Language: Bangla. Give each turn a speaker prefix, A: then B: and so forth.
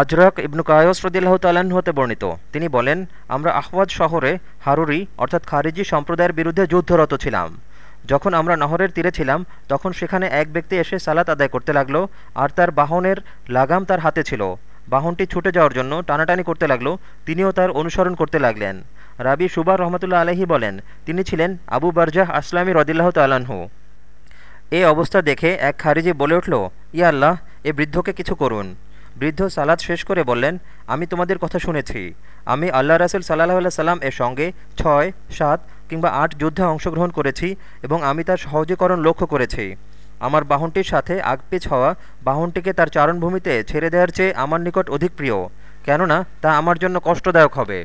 A: আজরাক ইবনু কায়স রদিল্লাহ তাল্লাহ্ন হতে বর্ণিত। তিনি বলেন, আমরা আহওয়াজ শহরে হারুরি, অর্থাৎ খারিজি সম্প্রদায়ের বিরুদ্ধে যুদ্ধরত ছিলাম। যখন আমরা নহরের তীরে ছিলাম, তখন সেখানে এক ব্যক্তি এসে সালাত আদায় করতে লাগল, আর তার বাহনের লাগাম তার হাতে ছিল। বাহনটি ছুটে যাওয়ার জন্য টানাটানি করতে লাগল, তিনিও তার অনুসরণ করতে লাগলেন। রাবি সুবার রহমতুল্লাহ আলহী বলেন, তিনি ছিলেন আবু বারজাহ আসলামী রদিল্লাহ তাল্লাহ্ন এ অবস্থা দেখে এক খারিজি বলে উঠল, ইয়া আল্লাহ, এ বৃদ্ধকে কিছু করুন। বৃদ্ধ সালাদ শেষ করে বললেন, আমি তোমাদের কথা শুনেছি। আমি আল্লাহ রাসুল সাল্লাহ সাল্লাম এর সঙ্গে ছয়, সাত কিংবা আট যুদ্ধে অংশগ্রহণ করেছি এবং আমি তার সহজীকরণ লক্ষ্য করেছি। আমার বাহনটির সাথে আগপিছ হওয়া বাহনটিকে তার চারণভূমিতে ছেড়ে দেওয়ার চেয়ে আমার নিকট অধিক প্রিয়। কেননা, তা আমার জন্য কষ্টদায়ক হবে।